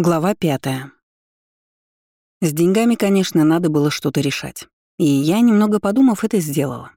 Глава пятая. С деньгами, конечно, надо было что-то решать. И я, немного подумав, это сделала.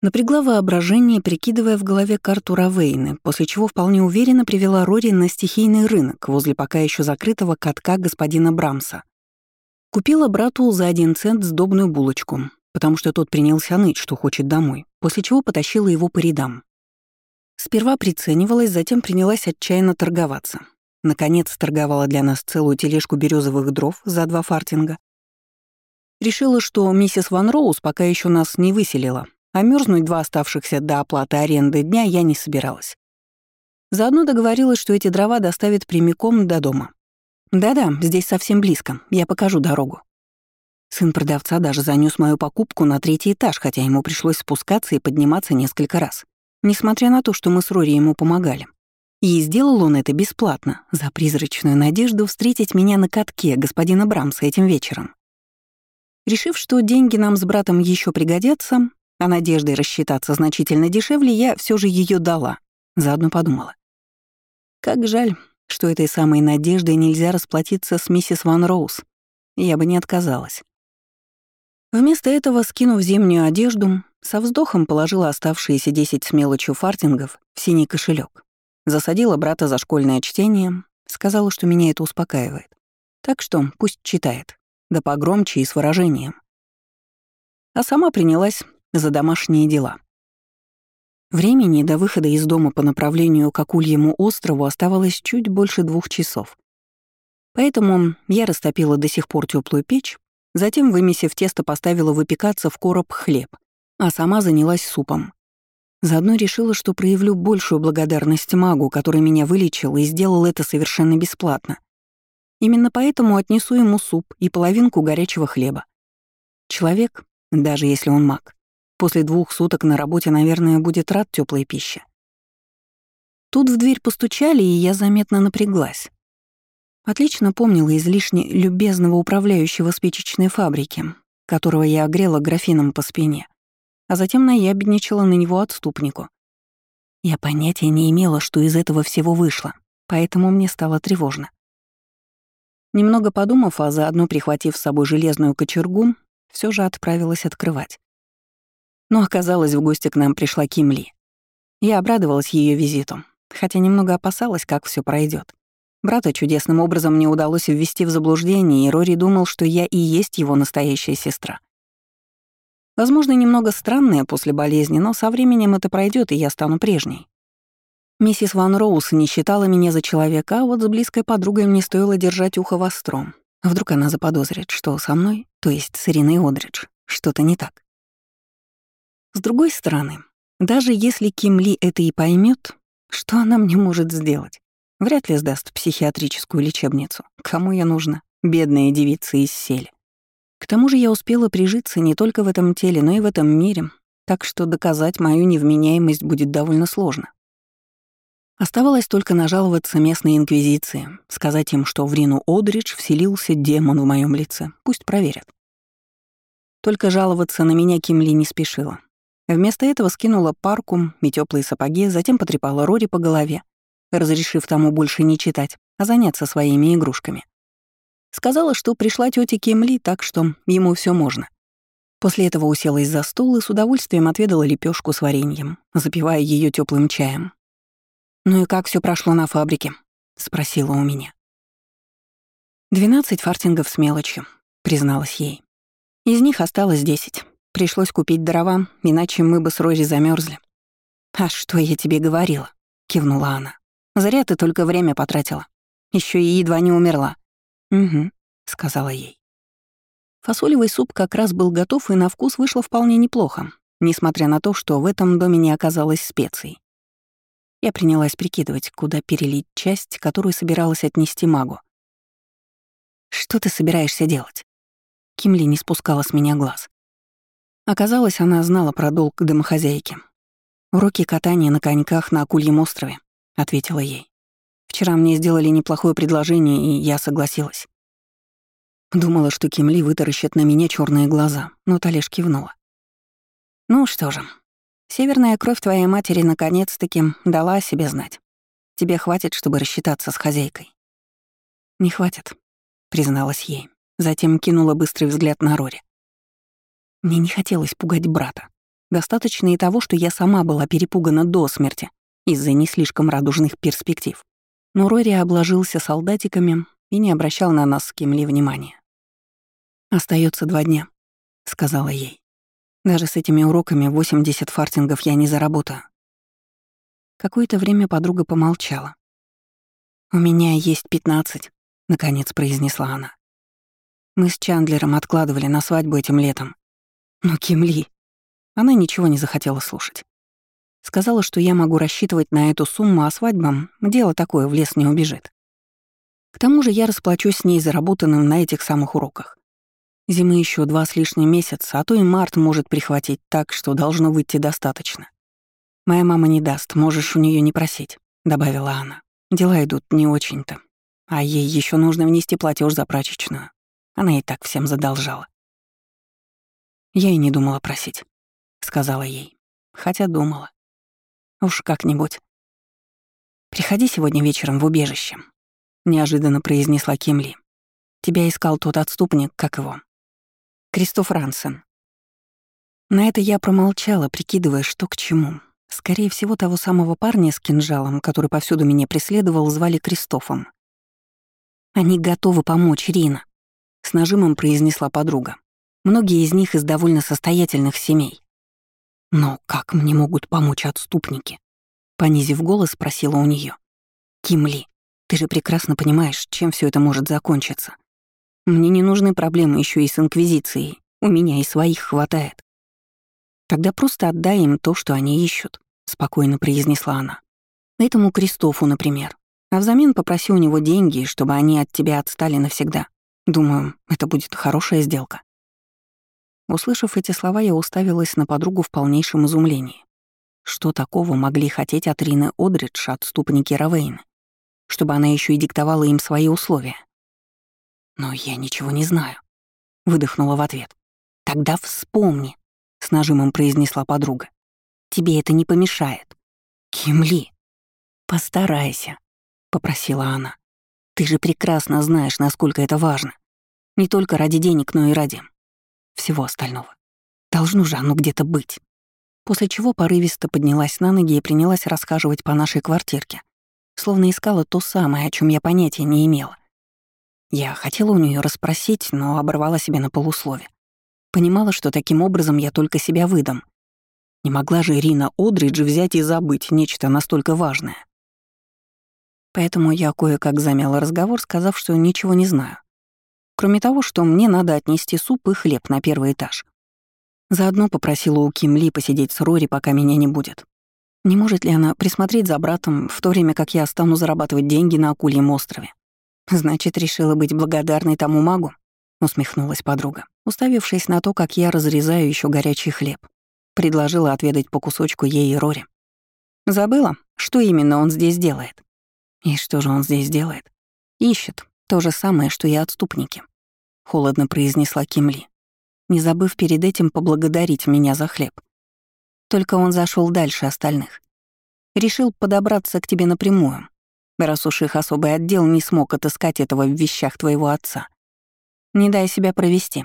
Напрягла воображение, прикидывая в голове карту Равейны, после чего вполне уверенно привела Рори на стихийный рынок возле пока еще закрытого катка господина Брамса. Купила брату за один цент сдобную булочку, потому что тот принялся ныть, что хочет домой, после чего потащила его по рядам. Сперва приценивалась, затем принялась отчаянно торговаться. Наконец торговала для нас целую тележку березовых дров за два фартинга. Решила, что миссис Ван Роуз пока еще нас не выселила, а мерзнуть два оставшихся до оплаты аренды дня я не собиралась. Заодно договорилась, что эти дрова доставят прямиком до дома. Да-да, здесь совсем близко, я покажу дорогу. Сын продавца даже занёс мою покупку на третий этаж, хотя ему пришлось спускаться и подниматься несколько раз, несмотря на то, что мы с Рори ему помогали. И сделал он это бесплатно, за призрачную надежду встретить меня на катке господина Брамса этим вечером. Решив, что деньги нам с братом еще пригодятся, а надеждой рассчитаться значительно дешевле, я все же ее дала. Заодно подумала. Как жаль, что этой самой надеждой нельзя расплатиться с миссис Ван Роуз. Я бы не отказалась. Вместо этого, скинув зимнюю одежду, со вздохом положила оставшиеся десять с мелочью фартингов в синий кошелек Засадила брата за школьное чтение, сказала, что меня это успокаивает. Так что пусть читает, да погромче и с выражением. А сама принялась за домашние дела. Времени до выхода из дома по направлению к Акульему острову оставалось чуть больше двух часов. Поэтому я растопила до сих пор теплую печь, затем, вымесив тесто, поставила выпекаться в короб хлеб, а сама занялась супом. Заодно решила, что проявлю большую благодарность магу, который меня вылечил и сделал это совершенно бесплатно. Именно поэтому отнесу ему суп и половинку горячего хлеба. Человек, даже если он маг, после двух суток на работе, наверное, будет рад теплой пище. Тут в дверь постучали, и я заметно напряглась. Отлично помнила излишне любезного управляющего спичечной фабрики, которого я огрела графином по спине а затем наябедничала на него отступнику. Я понятия не имела, что из этого всего вышло, поэтому мне стало тревожно. Немного подумав, а заодно прихватив с собой железную кочергу, все же отправилась открывать. Но оказалось, в гости к нам пришла Кимли. Я обрадовалась ее визиту, хотя немного опасалась, как все пройдет. Брата чудесным образом мне удалось ввести в заблуждение, и Рори думал, что я и есть его настоящая сестра. Возможно, немного странная после болезни, но со временем это пройдет, и я стану прежней. Миссис Ван Роуз не считала меня за человека, а вот с близкой подругой мне стоило держать ухо востро. Вдруг она заподозрит, что со мной, то есть с Ириной Одридж, что-то не так. С другой стороны, даже если Ким Ли это и поймет, что она мне может сделать? Вряд ли сдаст психиатрическую лечебницу. Кому я нужна? Бедная девица из сели. К тому же я успела прижиться не только в этом теле, но и в этом мире, так что доказать мою невменяемость будет довольно сложно. Оставалось только нажаловаться местной инквизиции, сказать им, что в Рину Одридж вселился демон в моем лице, пусть проверят. Только жаловаться на меня Кимли не спешила. Вместо этого скинула парку и теплые сапоги, затем потрепала Рори по голове, разрешив тому больше не читать, а заняться своими игрушками. Сказала, что пришла тетя Кемли, так что ему все можно. После этого уселась за стол и с удовольствием отведала лепешку с вареньем, запивая ее теплым чаем. «Ну и как все прошло на фабрике?» — спросила у меня. «Двенадцать фартингов с мелочью», — призналась ей. «Из них осталось десять. Пришлось купить дрова, иначе мы бы с Рори замерзли. «А что я тебе говорила?» — кивнула она. «Зря ты только время потратила. Еще и едва не умерла. «Угу», — сказала ей. Фасолевый суп как раз был готов и на вкус вышло вполне неплохо, несмотря на то, что в этом доме не оказалось специй. Я принялась прикидывать, куда перелить часть, которую собиралась отнести магу. «Что ты собираешься делать?» Кимли не спускала с меня глаз. Оказалось, она знала про долг домохозяйки. «Уроки катания на коньках на Акульем острове», — ответила ей. Вчера мне сделали неплохое предложение, и я согласилась. Думала, что Кимли вытаращит на меня черные глаза, но та кивнула. «Ну что же, северная кровь твоей матери наконец-таки дала о себе знать. Тебе хватит, чтобы рассчитаться с хозяйкой». «Не хватит», — призналась ей. Затем кинула быстрый взгляд на Рори. Мне не хотелось пугать брата. Достаточно и того, что я сама была перепугана до смерти из-за не слишком радужных перспектив. Но Рори обложился солдатиками и не обращал на нас с Кимли внимания. Остается два дня», — сказала ей. «Даже с этими уроками 80 фартингов я не заработаю». Какое-то время подруга помолчала. «У меня есть пятнадцать», — наконец произнесла она. Мы с Чандлером откладывали на свадьбу этим летом. Но Кимли... Она ничего не захотела слушать. Сказала, что я могу рассчитывать на эту сумму, а свадьбам дело такое, в лес не убежит. К тому же я расплачусь с ней заработанным на этих самых уроках. Зимы еще два с лишним месяца, а то и март может прихватить так, что должно выйти достаточно. Моя мама не даст, можешь у нее не просить, добавила она. Дела идут не очень-то. А ей еще нужно внести платеж за прачечную. Она и так всем задолжала. Я и не думала просить, сказала ей. Хотя думала. Уж как-нибудь. Приходи сегодня вечером в убежище, неожиданно произнесла Кимли. Тебя искал тот отступник, как его? Кристоф Рансен. На это я промолчала, прикидывая, что к чему. Скорее всего, того самого парня с кинжалом, который повсюду меня преследовал, звали Кристофом. Они готовы помочь, Рина с нажимом произнесла подруга. Многие из них из довольно состоятельных семей. Но как мне могут помочь отступники? Понизив голос, спросила у нее. Кимли, ты же прекрасно понимаешь, чем все это может закончиться. Мне не нужны проблемы еще и с Инквизицией. У меня и своих хватает. Тогда просто отдай им то, что они ищут, спокойно произнесла она. Этому Кристофу, например. А взамен попроси у него деньги, чтобы они от тебя отстали навсегда. Думаю, это будет хорошая сделка. Услышав эти слова, я уставилась на подругу в полнейшем изумлении. Что такого могли хотеть от Рины Одридж отступники Равейна? Чтобы она еще и диктовала им свои условия. «Но я ничего не знаю», — выдохнула в ответ. «Тогда вспомни», — с нажимом произнесла подруга. «Тебе это не помешает». «Кимли, постарайся», — попросила она. Ты же прекрасно знаешь, насколько это важно. Не только ради денег, но и ради всего остального. Должно же оно где-то быть. После чего порывисто поднялась на ноги и принялась расхаживать по нашей квартирке, словно искала то самое, о чем я понятия не имела. Я хотела у нее расспросить, но оборвала себя на полуслове. Понимала, что таким образом я только себя выдам. Не могла же Ирина Одридж взять и забыть нечто настолько важное. Поэтому я кое-как замяла разговор, сказав, что ничего не знаю. Кроме того, что мне надо отнести суп и хлеб на первый этаж. Заодно попросила у Ким Ли посидеть с Рори, пока меня не будет. Не может ли она присмотреть за братом, в то время как я стану зарабатывать деньги на Акульем острове? Значит, решила быть благодарной тому магу? Усмехнулась подруга, уставившись на то, как я разрезаю еще горячий хлеб. Предложила отведать по кусочку ей и Рори. Забыла, что именно он здесь делает. И что же он здесь делает? Ищет. То же самое, что и отступники. Холодно произнесла Кимли, не забыв перед этим поблагодарить меня за хлеб. Только он зашел дальше остальных. Решил подобраться к тебе напрямую, раз уж их особый отдел не смог отыскать этого в вещах твоего отца. Не дай себя провести.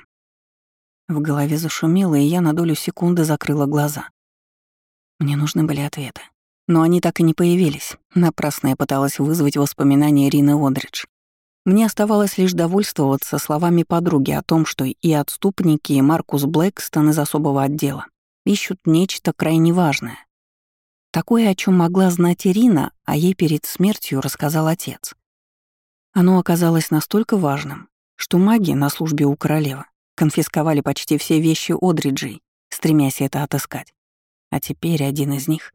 В голове зашумело, и я на долю секунды закрыла глаза. Мне нужны были ответы. Но они так и не появились. Напрасно я пыталась вызвать воспоминания Рины Одридж. Мне оставалось лишь довольствоваться словами подруги о том, что и отступники, и Маркус Блэкстон из особого отдела ищут нечто крайне важное. Такое, о чем могла знать Ирина, а ей перед смертью рассказал отец. Оно оказалось настолько важным, что маги на службе у королевы конфисковали почти все вещи Одриджей, стремясь это отыскать. А теперь один из них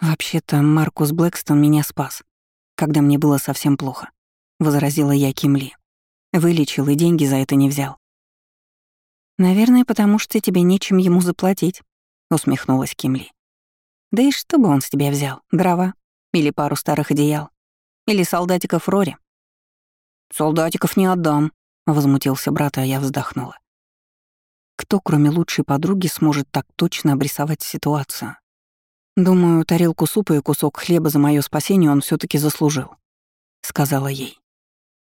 «Вообще-то Маркус Блэкстон меня спас, когда мне было совсем плохо», — возразила я Кимли. «Вылечил и деньги за это не взял». «Наверное, потому что тебе нечем ему заплатить», — усмехнулась Кимли. «Да и что бы он с тебя взял? Дрова? Или пару старых одеял? Или солдатиков Рори?» «Солдатиков не отдам», — возмутился брат, а я вздохнула. Кто, кроме лучшей подруги, сможет так точно обрисовать ситуацию? «Думаю, тарелку супа и кусок хлеба за мое спасение он все таки заслужил», — сказала ей.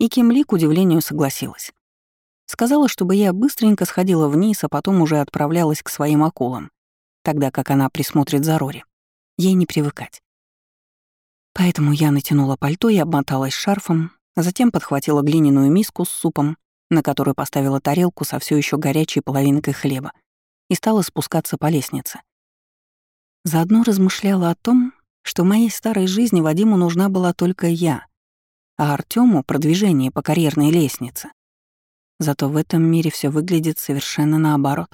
И Ким Ли, к удивлению, согласилась. Сказала, чтобы я быстренько сходила вниз, а потом уже отправлялась к своим акулам, тогда как она присмотрит за Рори. Ей не привыкать. Поэтому я натянула пальто и обмоталась шарфом, затем подхватила глиняную миску с супом, на которую поставила тарелку со все еще горячей половинкой хлеба, и стала спускаться по лестнице. Заодно размышляла о том, что в моей старой жизни Вадиму нужна была только я, а Артему продвижение по карьерной лестнице. Зато в этом мире все выглядит совершенно наоборот.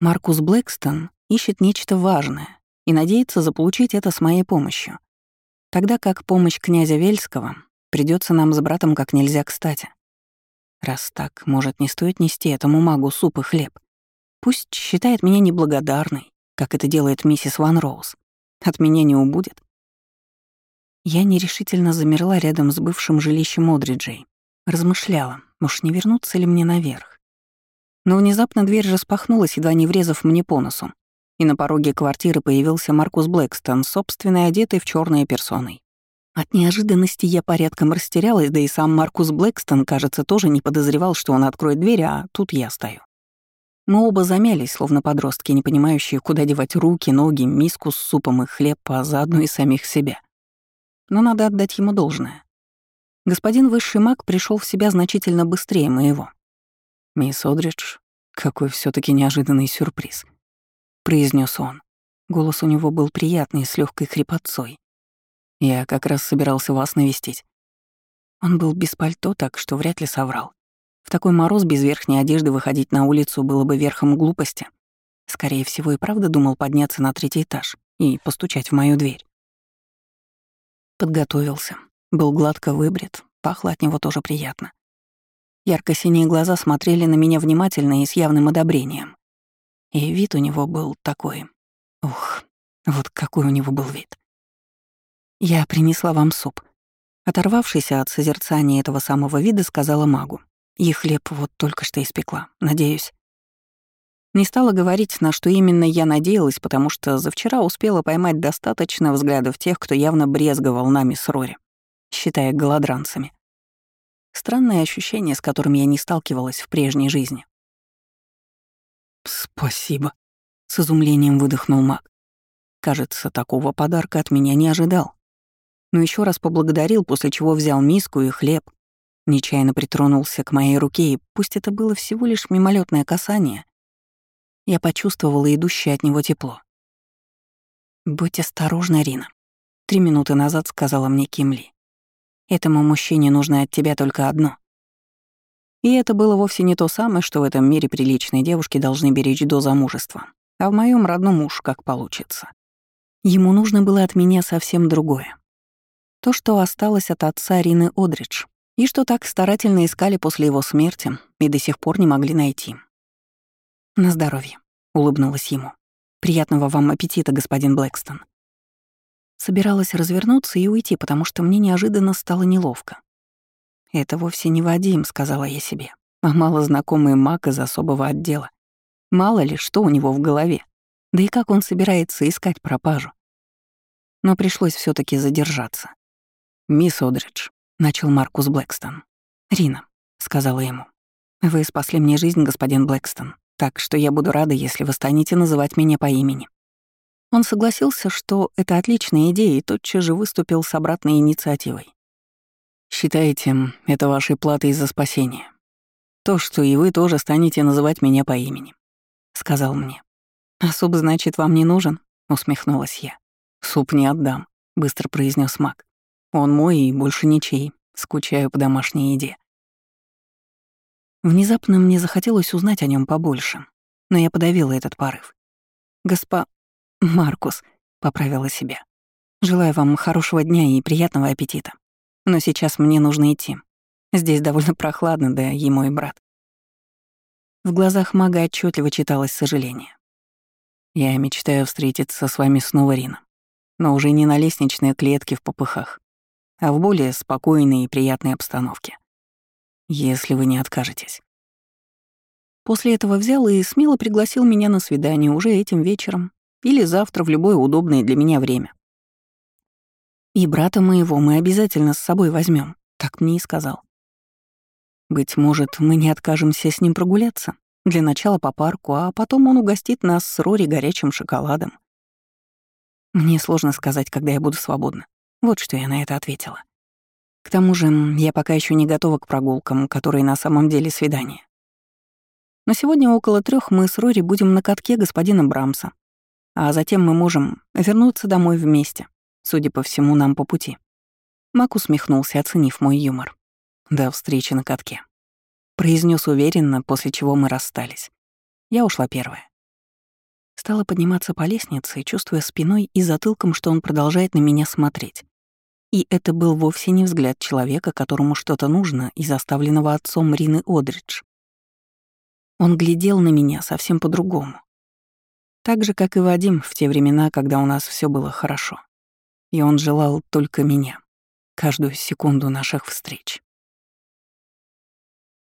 Маркус Блэкстон ищет нечто важное и надеется заполучить это с моей помощью. Тогда как помощь князя Вельского придется нам с братом как нельзя кстати. Раз так, может, не стоит нести этому магу суп и хлеб. Пусть считает меня неблагодарной, как это делает миссис Ван Роуз. От меня не убудет. Я нерешительно замерла рядом с бывшим жилищем Одриджей. Размышляла, уж не вернуться ли мне наверх. Но внезапно дверь распахнулась, едва не врезав мне по носу, и на пороге квартиры появился Маркус Блэкстон, собственной одетый в черной персоной. От неожиданности я порядком растерялась, да и сам Маркус Блэкстон, кажется, тоже не подозревал, что он откроет дверь, а тут я стою. Мы оба замялись, словно подростки, не понимающие, куда девать руки, ноги, миску с супом и хлеб, а заодно и самих себя но надо отдать ему должное. Господин высший маг пришел в себя значительно быстрее моего. «Мисс Одридж, какой все таки неожиданный сюрприз», — произнес он. Голос у него был приятный, с легкой хрипотцой. «Я как раз собирался вас навестить». Он был без пальто, так что вряд ли соврал. В такой мороз без верхней одежды выходить на улицу было бы верхом глупости. Скорее всего, и правда думал подняться на третий этаж и постучать в мою дверь. Подготовился. Был гладко выбрит, пахло от него тоже приятно. Ярко-синие глаза смотрели на меня внимательно и с явным одобрением. И вид у него был такой... Ух, вот какой у него был вид. «Я принесла вам суп». Оторвавшись от созерцания этого самого вида, сказала магу. «И хлеб вот только что испекла. Надеюсь, не стала говорить, на что именно я надеялась, потому что за вчера успела поймать достаточно взглядов тех, кто явно брезговал нами с Рори, считая голодранцами. Странное ощущение, с которым я не сталкивалась в прежней жизни. «Спасибо», — с изумлением выдохнул маг. Кажется, такого подарка от меня не ожидал. Но еще раз поблагодарил, после чего взял миску и хлеб, нечаянно притронулся к моей руке, и пусть это было всего лишь мимолетное касание, я почувствовала идущее от него тепло. «Будь осторожна, Рина», — три минуты назад сказала мне Кимли. «Этому мужчине нужно от тебя только одно». И это было вовсе не то самое, что в этом мире приличные девушки должны беречь до замужества, а в моем родном муж как получится. Ему нужно было от меня совсем другое. То, что осталось от отца Рины Одридж, и что так старательно искали после его смерти и до сих пор не могли найти. «На здоровье», — улыбнулась ему. «Приятного вам аппетита, господин Блэкстон». Собиралась развернуться и уйти, потому что мне неожиданно стало неловко. «Это вовсе не Вадим», — сказала я себе, а малознакомый маг из особого отдела. Мало ли, что у него в голове. Да и как он собирается искать пропажу. Но пришлось все таки задержаться. «Мисс Одридж», — начал Маркус Блэкстон. «Рина», — сказала ему. «Вы спасли мне жизнь, господин Блэкстон. Так что я буду рада, если вы станете называть меня по имени». Он согласился, что это отличная идея, и тотчас же выступил с обратной инициативой. «Считайте это вашей платой за спасение. То, что и вы тоже станете называть меня по имени», — сказал мне. «А суп, значит, вам не нужен?» — усмехнулась я. «Суп не отдам», — быстро произнес Мак. «Он мой и больше ничей. Скучаю по домашней еде». Внезапно мне захотелось узнать о нем побольше, но я подавила этот порыв. «Госпо... Маркус», — поправила себя. «Желаю вам хорошего дня и приятного аппетита. Но сейчас мне нужно идти. Здесь довольно прохладно, да и мой брат». В глазах мага отчетливо читалось сожаление. «Я мечтаю встретиться с вами снова, Рина, но уже не на лестничной клетке в попыхах, а в более спокойной и приятной обстановке если вы не откажетесь. После этого взял и смело пригласил меня на свидание уже этим вечером или завтра в любое удобное для меня время. И брата моего мы обязательно с собой возьмем, так мне и сказал. Быть может, мы не откажемся с ним прогуляться? Для начала по парку, а потом он угостит нас с Рори горячим шоколадом. Мне сложно сказать, когда я буду свободна. Вот что я на это ответила. К тому же, я пока еще не готова к прогулкам, которые на самом деле свидания. Но сегодня около трех мы с Рори будем на катке господина Брамса, а затем мы можем вернуться домой вместе. Судя по всему, нам по пути. Мак усмехнулся, оценив мой юмор. До встречи на катке. Произнес уверенно, после чего мы расстались. Я ушла первая. Стала подниматься по лестнице, чувствуя спиной и затылком, что он продолжает на меня смотреть. И это был вовсе не взгляд человека, которому что-то нужно из оставленного отцом Рины Одридж. Он глядел на меня совсем по-другому. Так же, как и Вадим в те времена, когда у нас все было хорошо. И он желал только меня, каждую секунду наших встреч.